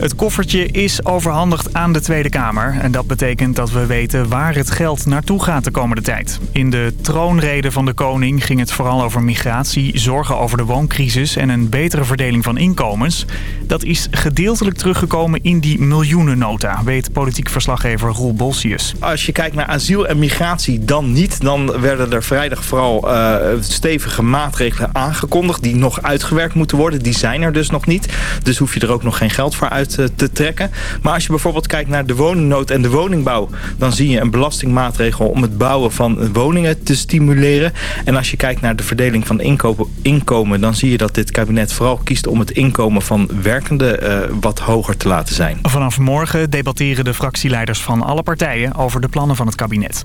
Het koffertje is overhandigd aan de Tweede Kamer. En dat betekent dat we weten waar het geld naartoe gaat de komende tijd. In de troonrede van de koning ging het vooral over migratie, zorgen over de wooncrisis en een betere verdeling van inkomens. Dat is gedeeltelijk teruggekomen in die miljoenennota, weet politiek verslaggever Roel Bolsius. Als je kijkt naar asiel en migratie, dan niet. Dan werden er vrijdag vooral uh, stevige maatregelen aangekondigd die nog uitgewerkt moeten worden. Die zijn er dus nog niet. Dus hoef je er ook nog geen geld voor uit eh, te trekken. Maar als je bijvoorbeeld kijkt naar de woningnood en de woningbouw... dan zie je een belastingmaatregel om het bouwen van woningen te stimuleren. En als je kijkt naar de verdeling van inkomen... dan zie je dat dit kabinet vooral kiest om het inkomen van werkenden uh, wat hoger te laten zijn. Vanaf morgen debatteren de fractieleiders van alle partijen over de plannen van het kabinet.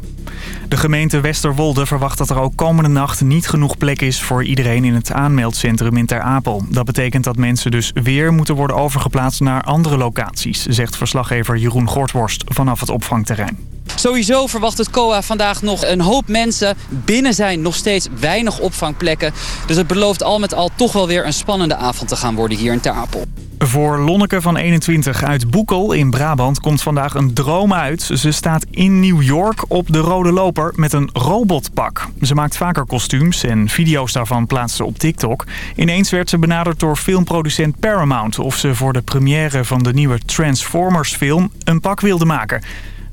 De gemeente Westerwolde verwacht dat er ook komende nacht niet genoeg plek is voor iedereen in het aanmeldcentrum in Ter Apel. Dat betekent dat mensen dus weer moeten worden overgeplaatst naar andere locaties, zegt verslaggever Jeroen Gortworst vanaf het opvangterrein. Sowieso verwacht het COA vandaag nog een hoop mensen. Binnen zijn nog steeds weinig opvangplekken. Dus het belooft al met al toch wel weer een spannende avond te gaan worden hier in Ter Apel. Voor Lonneke van 21 uit Boekel in Brabant komt vandaag een droom uit. Ze staat in New York op de rode loper met een robotpak. Ze maakt vaker kostuums en video's daarvan plaatst ze op TikTok. Ineens werd ze benaderd door filmproducent Paramount... of ze voor de première van de nieuwe Transformers film een pak wilde maken.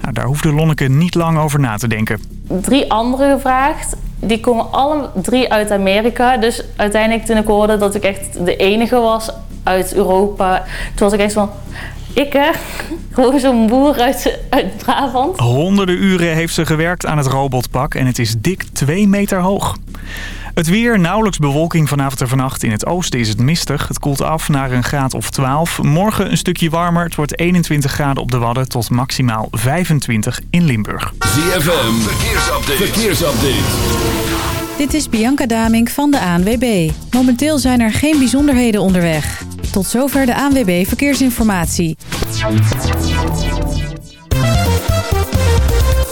Nou, daar hoefde Lonneke niet lang over na te denken. Drie anderen gevraagd. Die komen alle drie uit Amerika. Dus uiteindelijk toen ik hoorde dat ik echt de enige was uit Europa... toen was ik echt van... Ik hè? Gewoon zo'n boer uit, uit Brabant. Honderden uren heeft ze gewerkt aan het robotpak en het is dik 2 meter hoog. Het weer, nauwelijks bewolking vanavond en vannacht. In het oosten is het mistig. Het koelt af naar een graad of 12. Morgen een stukje warmer. Het wordt 21 graden op de Wadden tot maximaal 25 in Limburg. ZFM, verkeersupdate. verkeersupdate. Dit is Bianca Damink van de ANWB. Momenteel zijn er geen bijzonderheden onderweg. Tot zover de ANWB Verkeersinformatie.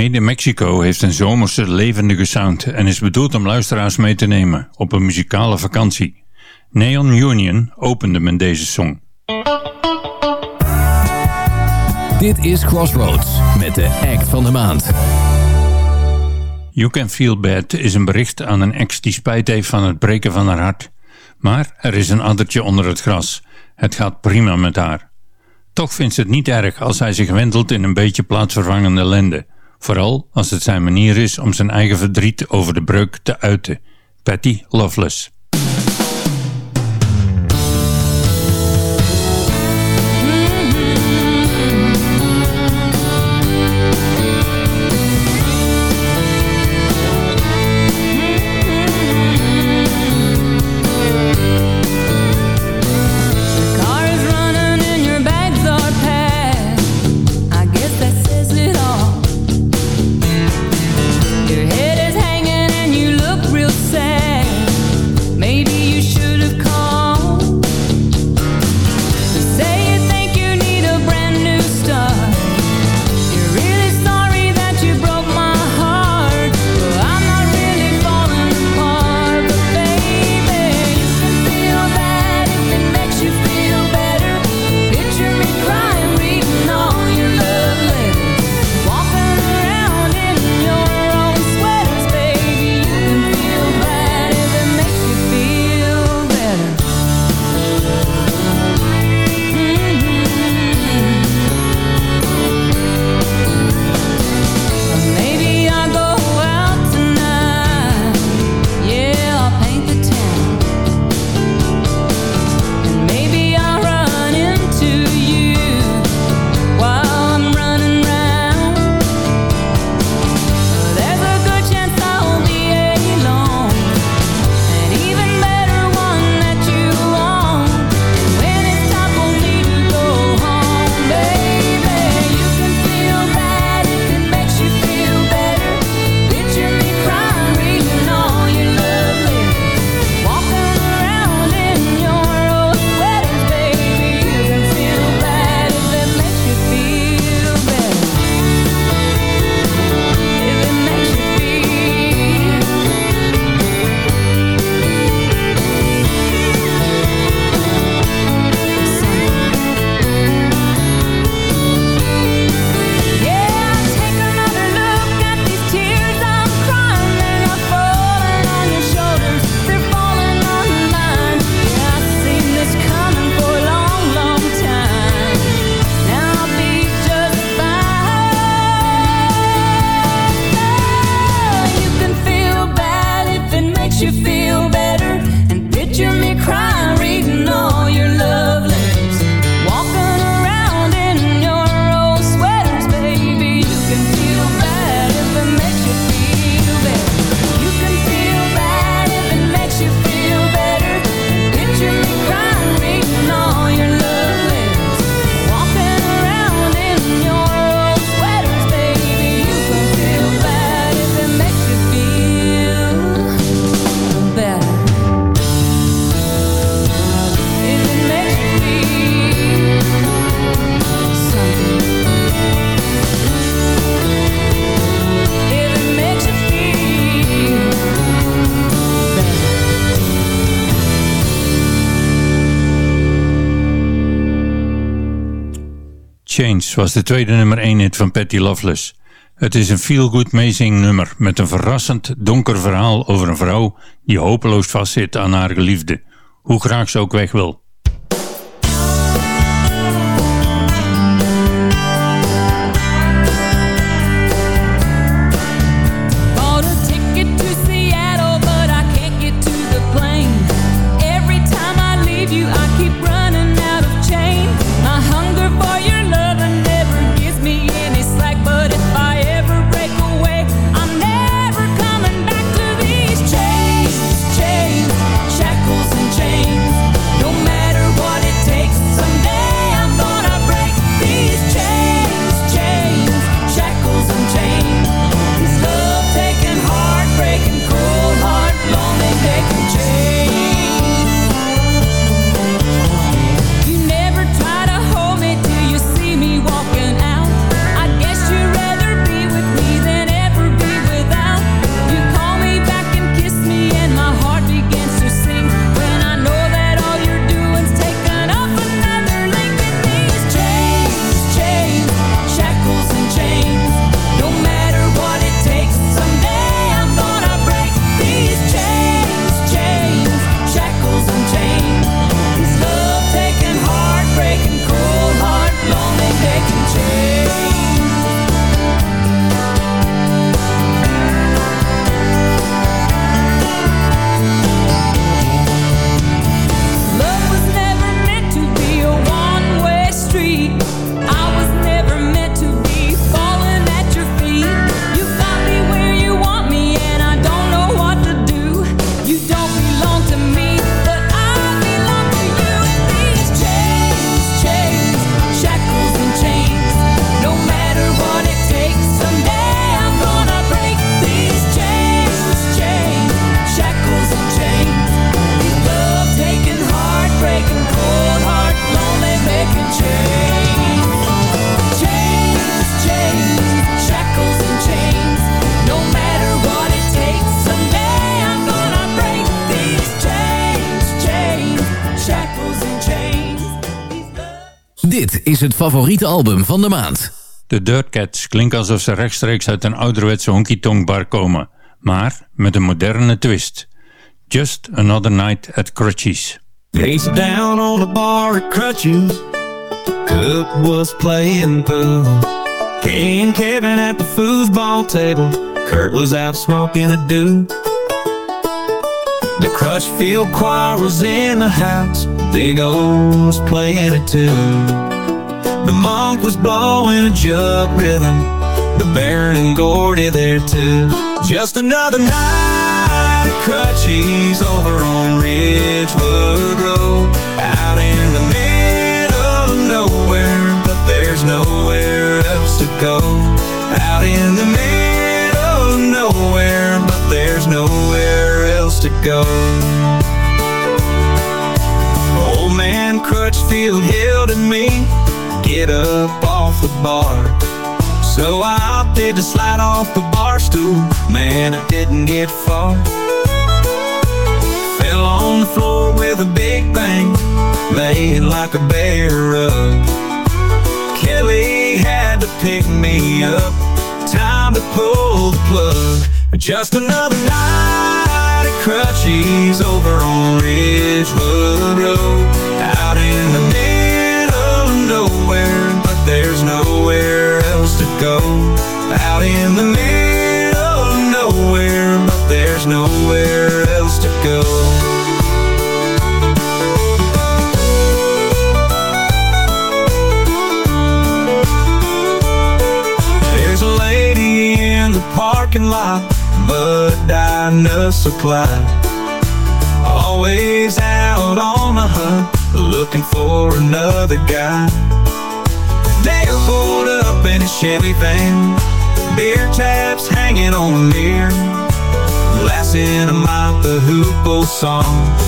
Made Mexico heeft een zomerse levendige sound en is bedoeld om luisteraars mee te nemen op een muzikale vakantie. Neon Union opende met deze song. Dit is Crossroads met de act van de maand. You Can Feel Bad is een bericht aan een ex die spijt heeft van het breken van haar hart. Maar er is een addertje onder het gras. Het gaat prima met haar. Toch vindt ze het niet erg als hij zich wendelt in een beetje plaatsvervangende ellende. Vooral als het zijn manier is om zijn eigen verdriet over de breuk te uiten. Patty Loveless. was de tweede nummer 1 hit van Patty Loveless. Het is een feel-good amazing nummer met een verrassend donker verhaal over een vrouw die hopeloos vastzit aan haar geliefde, hoe graag ze ook weg wil. Is het favoriete album van de maand. De Dirtcats klinken alsof ze rechtstreeks uit een ouderwetse honky-tonk bar komen, maar met een moderne twist. Just Another Night at Crutchies. Face down on the bar at Crutches. Cook was playing pool. And Kevin at the foosball table. Kurt was out smoking a doobie. The Crutchfield choir was in the house. Big O was playing it too. The monk was blowing a jug rhythm. The Baron and Gordy there too. Just another night at Crutchies over on Ridgewood Road. Out in the middle of nowhere, but there's nowhere else to go. Out in the middle of nowhere, but there's nowhere else to go. Old man Crutchfield yelled at me, get up off the bar. So I opted to slide off the bar stool. Man, I didn't get far. Fell on the floor with a big bang, laying like a bear rug. Kelly had to pick me up. Time to pull the plug. Just another night at Crutchies over on Ridgewood Road. Out in the nowhere, but there's nowhere else to go. Out in the middle of nowhere, but there's nowhere else to go. There's a lady in the parking lot, but Dinah Supply. Always out on the hunt, looking for another guy. They're pulled up in a Chevy van, beer taps hanging on the mirror. Blasting a Mott the Hoople song.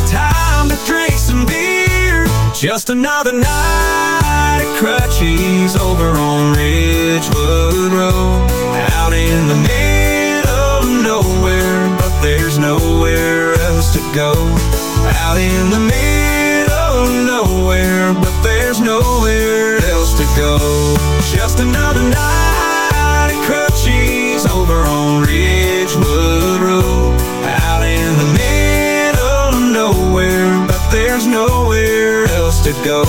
Time to drink some beer. Just another night at Crutchies over on Ridgewood Road. Out in the middle of nowhere, but there's nowhere else to go. Out in the middle of nowhere, but there's nowhere go. Just another night in crib sheets over on Ridgewood Road. Out in the middle of nowhere But there's nowhere else to go.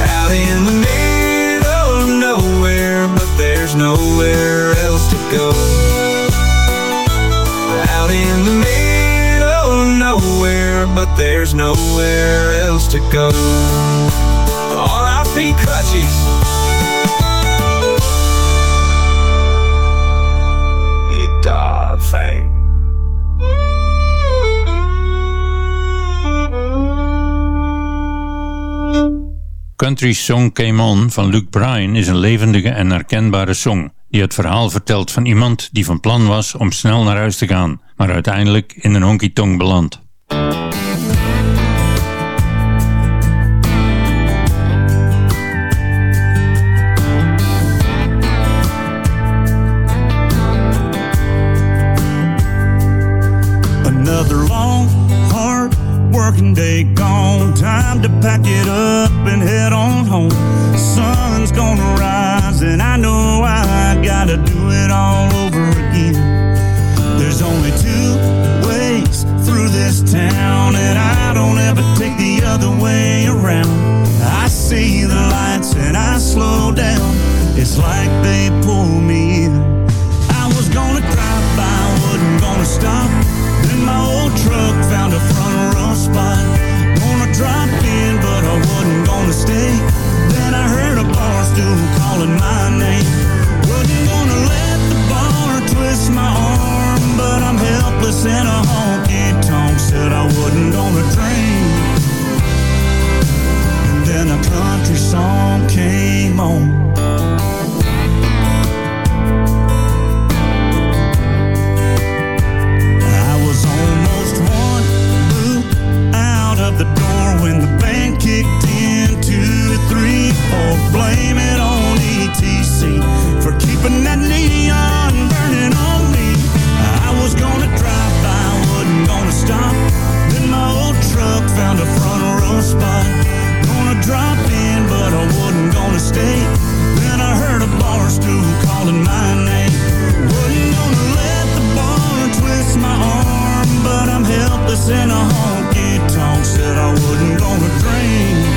Out in the middle of nowhere But there's nowhere else to go. Out in the middle of nowhere But there's nowhere else to go. R.I.P. Crutches. Country Song Came On van Luke Bryan is een levendige en herkenbare song die het verhaal vertelt van iemand die van plan was om snel naar huis te gaan, maar uiteindelijk in een honky-tonk belandt. Another long, hard working day gone. Time to pack it up and head on home. Sun's gonna rise, and I know I gotta do it all over again. There's only two ways through this town, and I don't ever take the other way around. I see the lights and I slow down. It's like they pull me in. I was gonna drive I wasn't gonna stop. Then my old truck found a front row spot. Drop in, but I wasn't gonna stay. Then I heard a bar stool calling my name. Wasn't gonna let the bar twist my arm, but I'm helpless in a honky tonk. Said I wasn't gonna drink. And then a country song came on. Blame it on ETC for keeping that neon burning on me. I was gonna drive by, wasn't gonna stop. Then my old truck found a front row spot. Gonna drop in, but I wasn't gonna stay. Then I heard a bar stool calling my name. Wasn't gonna let the bar twist my arm, but I'm helpless in a honky tonk. Said I wasn't gonna drink.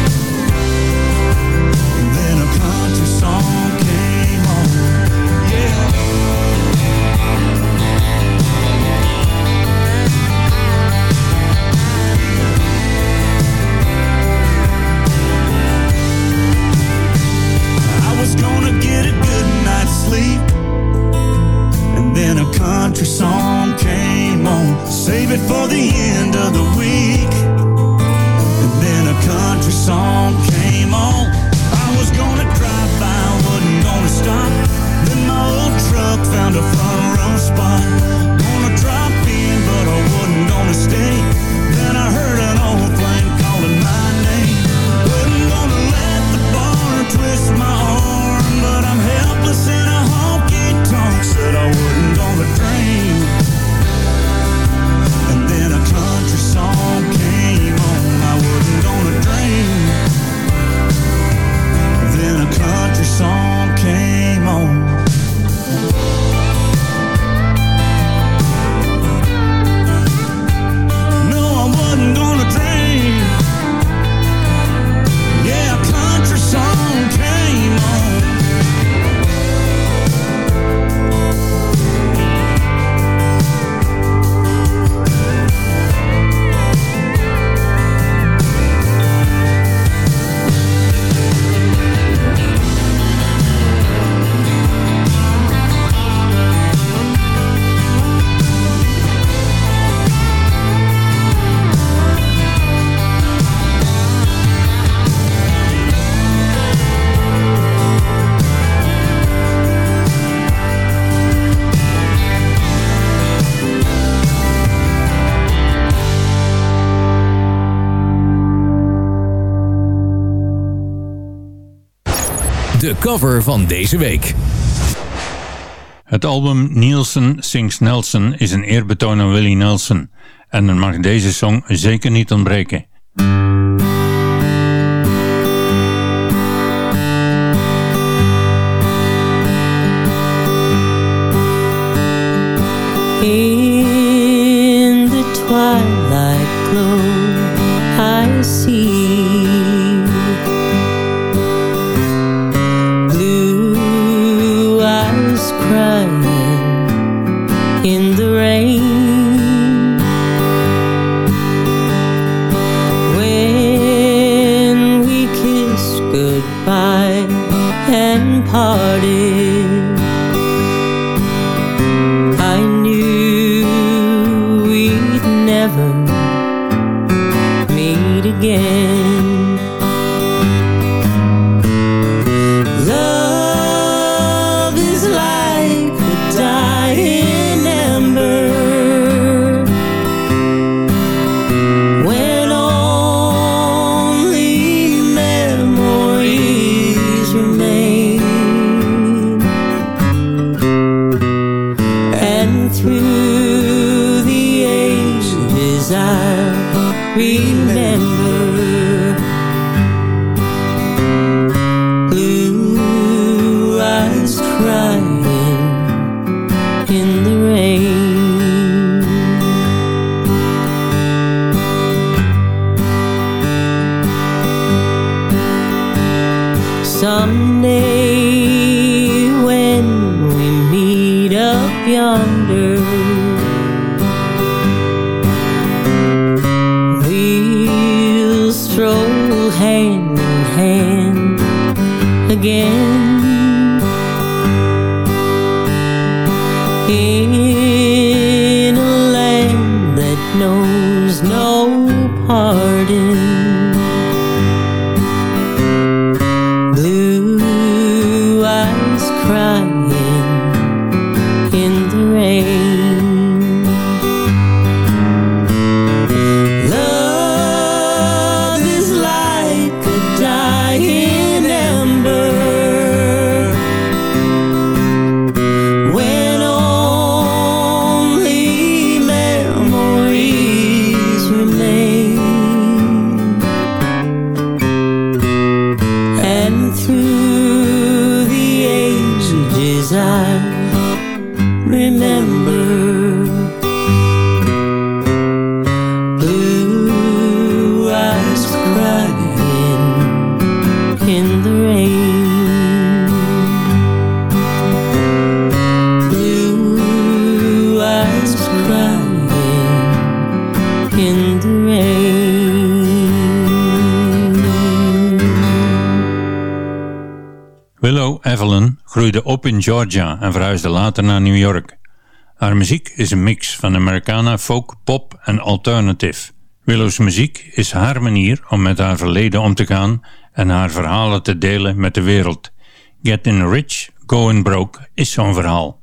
Cover van deze week. Het album Nielsen Sings Nelson is een eerbetoon aan Willie Nelson en er mag deze song zeker niet ontbreken. Georgia en verhuisde later naar New York. Haar muziek is een mix van Americana, folk, pop en alternative. Willow's muziek is haar manier om met haar verleden om te gaan en haar verhalen te delen met de wereld. Getting Rich, Going Broke is zo'n verhaal.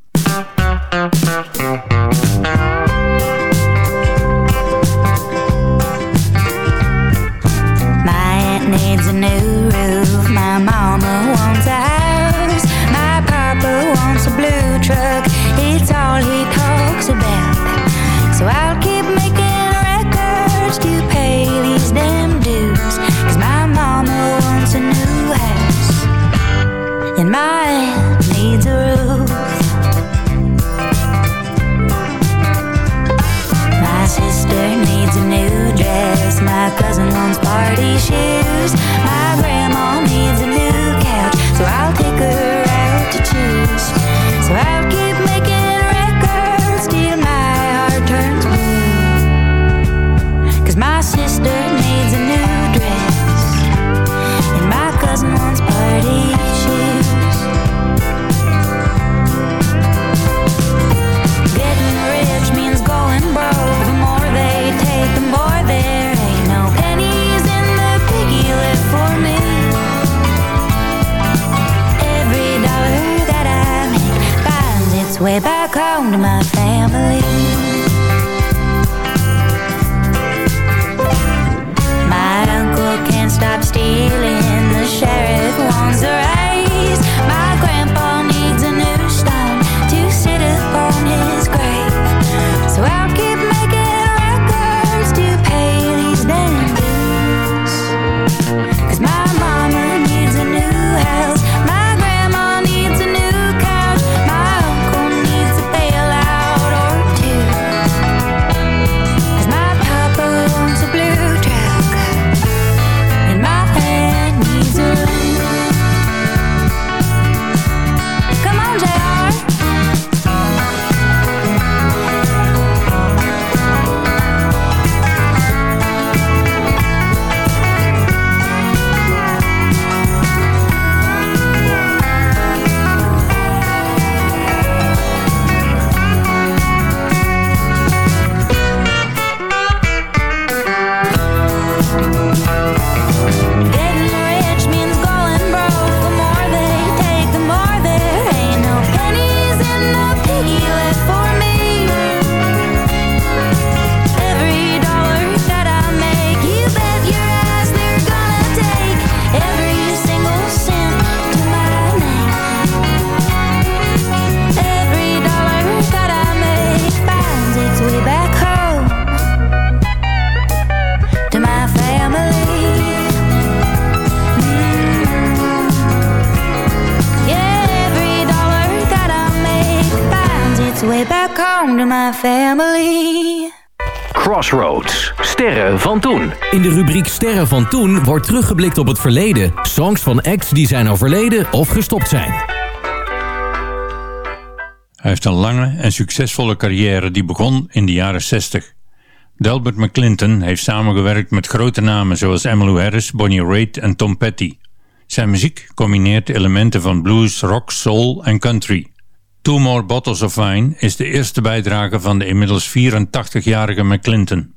My family. Crossroads. Sterren van toen. In de rubriek Sterren van toen wordt teruggeblikt op het verleden. Songs van acts die zijn overleden of gestopt zijn. Hij heeft een lange en succesvolle carrière die begon in de jaren 60. Delbert McClinton heeft samengewerkt met grote namen zoals Emmylou Harris, Bonnie Raitt en Tom Petty. Zijn muziek combineert elementen van blues, rock, soul en country. Two More Bottles of Wine is de eerste bijdrage van de inmiddels 84-jarige McClinton.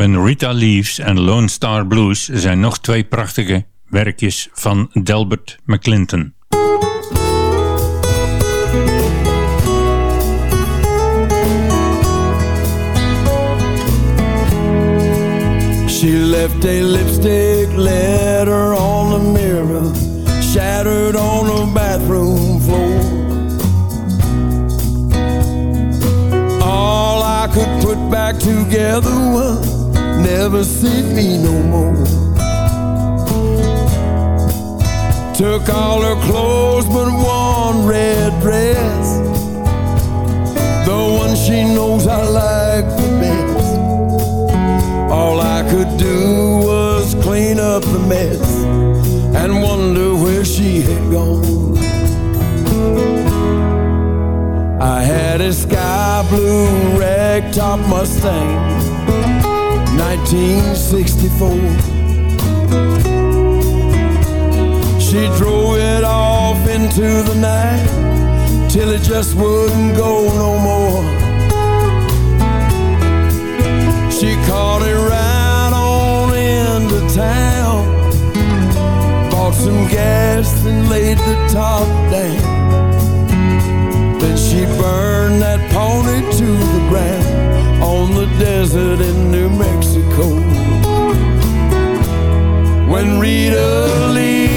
When Rita Leaves en Lone Star Blues zijn nog twee prachtige werkjes van Delbert McClinton. She left a lipstick letter on the mirror, shattered on the bathroom floor. All I could put back together was never see me no more. Took all her clothes but one red dress, the one she knows I like the best. All I could do was clean up the mess and wonder where she had gone. I had a sky blue ragtop Mustang, 1964. She drove it off into the night till it just wouldn't go no more. She caught it right on into town. Bought some gas and laid the top down. Then she burned that pony to the ground the desert in New Mexico When Rita leaves.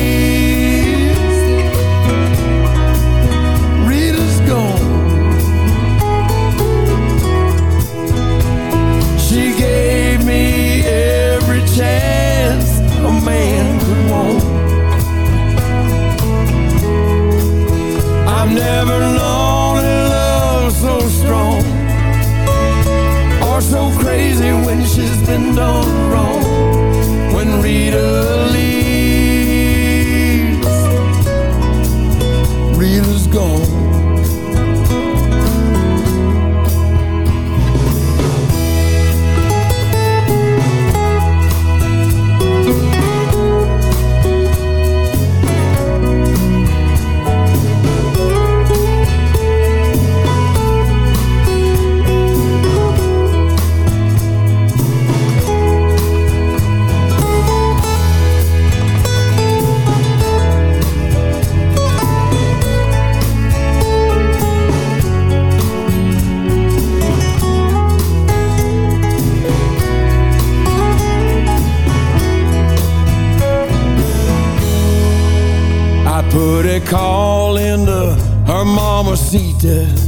liefde.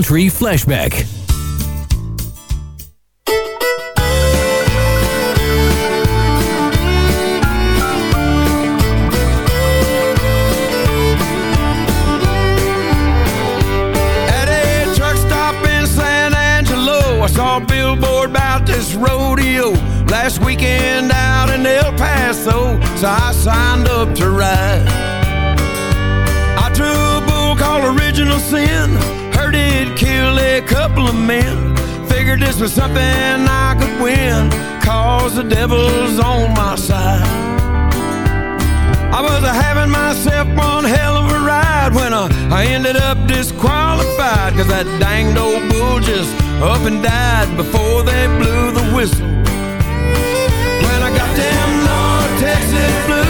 Country Flashback. last weekend out in El Paso, so I signed up to ride. I drew a bull called Original Sin of Figured this was something I could win. Cause the devil's on my side. I was having myself one hell of a ride When I, I ended up disqualified. Cause that danged old bull just up and died Before they blew the whistle. When I got them North Texas blues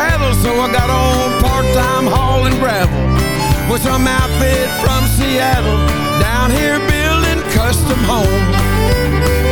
cattle, so I got on part-time hauling gravel with some outfit from Seattle down here building custom homes.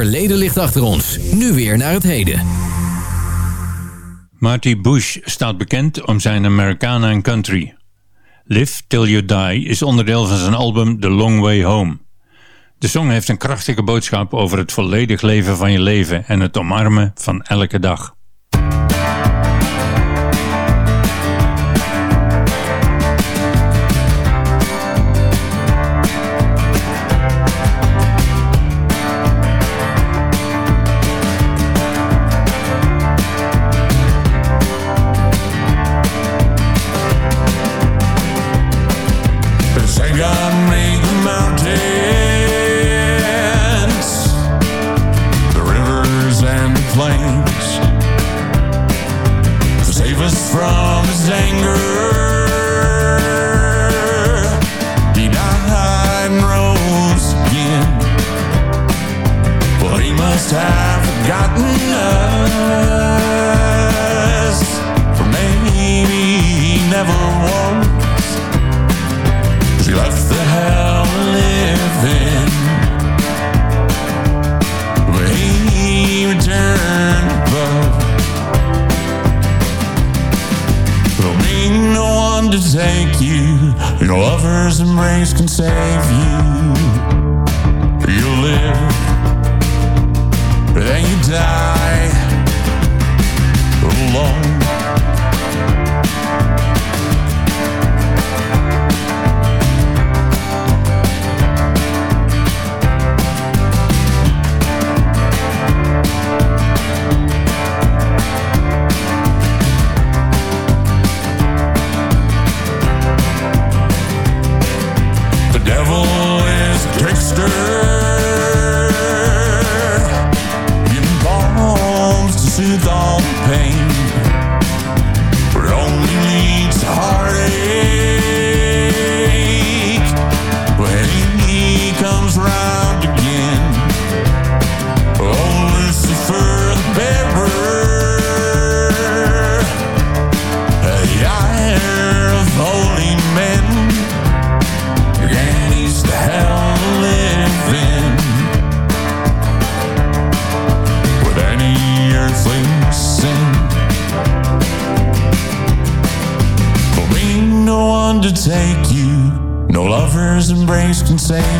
verleden ligt achter ons. Nu weer naar het heden. Marty Bush staat bekend om zijn Americana en Country. Live Till You Die is onderdeel van zijn album The Long Way Home. De song heeft een krachtige boodschap over het volledig leven van je leven en het omarmen van elke dag. same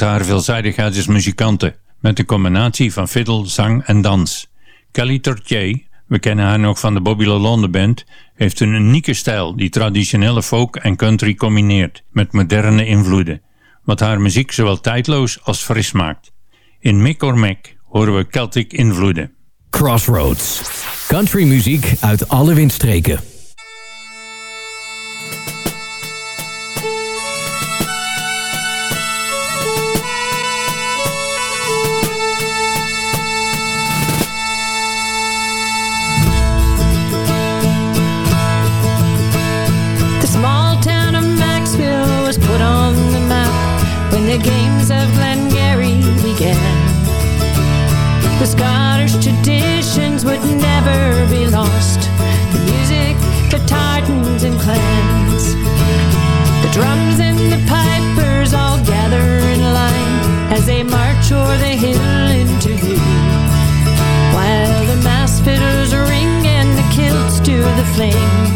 haar veelzijdigheid als muzikanten met een combinatie van fiddle, zang en dans. Kelly Tortier, we kennen haar nog van de Bobby LaLonde Band, heeft een unieke stijl die traditionele folk en country combineert met moderne invloeden, wat haar muziek zowel tijdloos als fris maakt. In Mick or horen we Celtic invloeden. Crossroads. Country muziek uit alle windstreken. thing.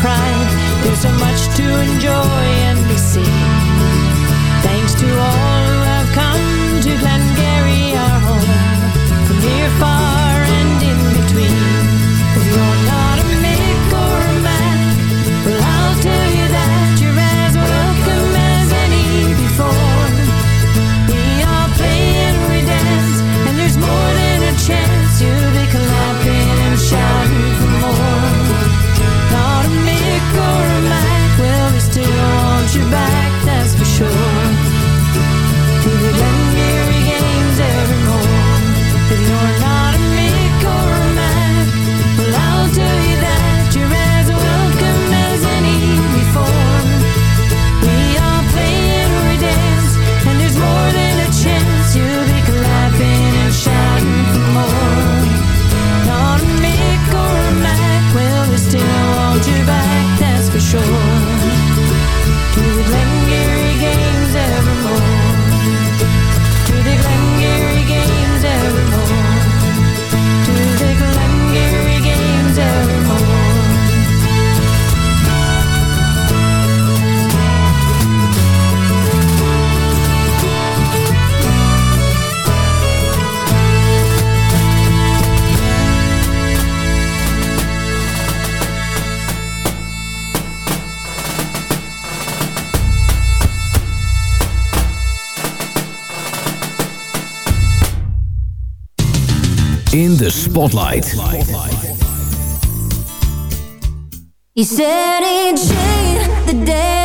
pride. There's so much to enjoy and be seen. Thanks to all the spotlight. He said he'd the day.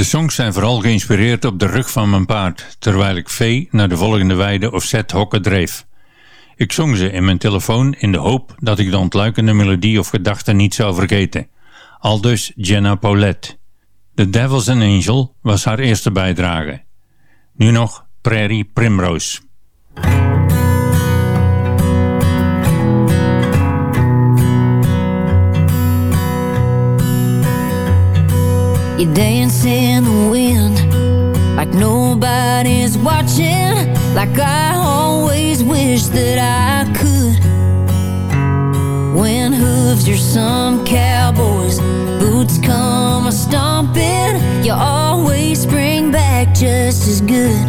De songs zijn vooral geïnspireerd op de rug van mijn paard, terwijl ik vee naar de volgende weide of zet hokken dreef. Ik zong ze in mijn telefoon in de hoop dat ik de ontluikende melodie of gedachten niet zou vergeten. Aldus Jenna Paulette. The Devil's an Angel was haar eerste bijdrage. Nu nog Prairie Primrose. You dance in the wind like nobody's watching, like I always wish that I could. When hooves are some cowboys, boots come a stomping, you always spring back just as good.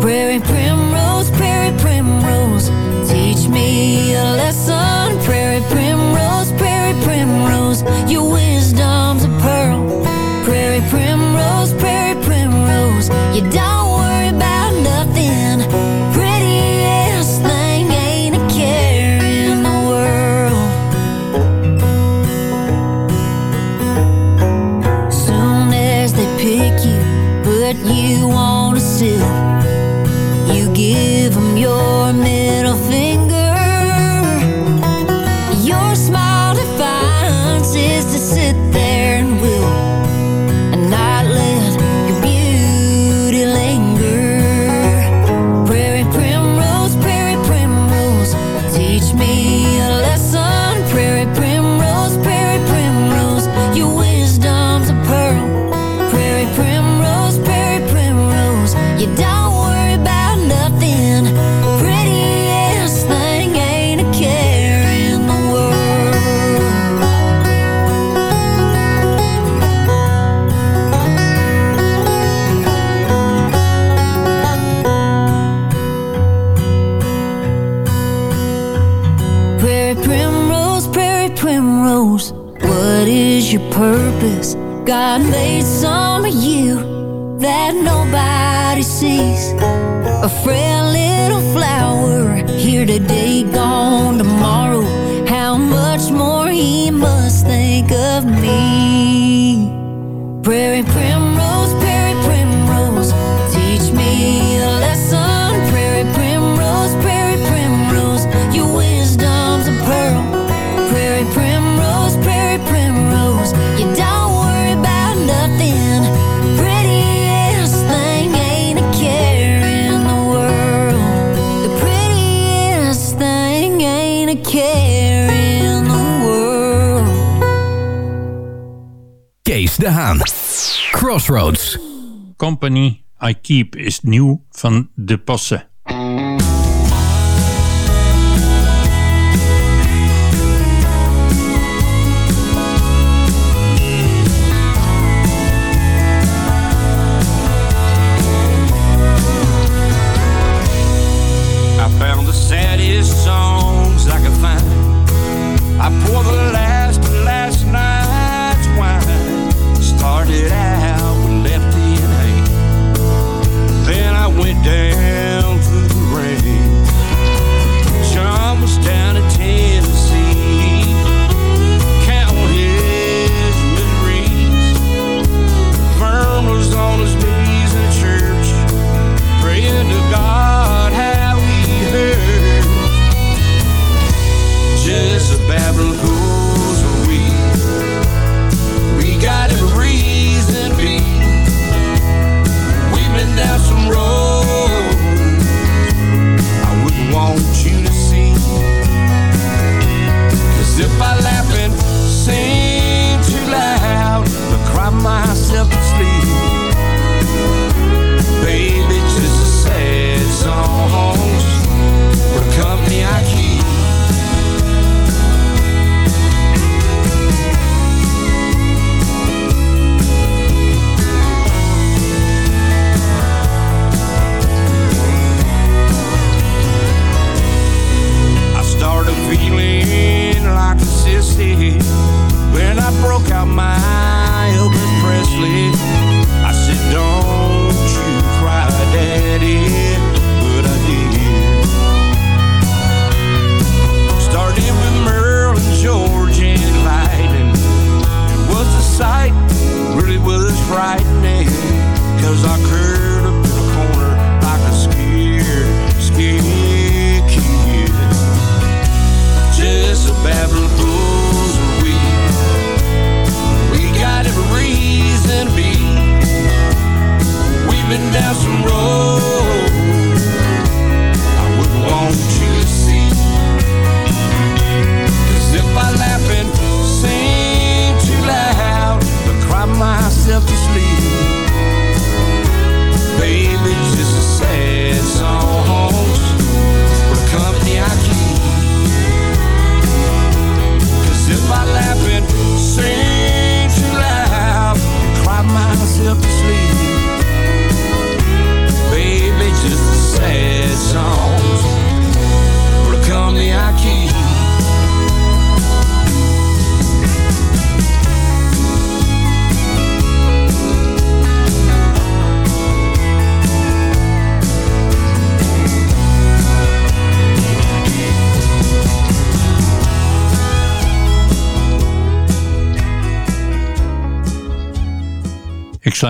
Prairie primrose, prairie primrose, teach me a lesson, prairie primrose prairie primrose, your wisdom's a pearl. Prairie primrose, prairie primrose, you don't. there in the world. Kees de Haan. Crossroads. Company I Keep is nieuw van De Passe.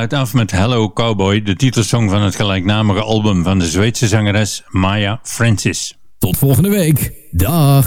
sluit af met Hello Cowboy, de titelsong van het gelijknamige album van de Zweedse zangeres Maya Francis. Tot volgende week. Dag.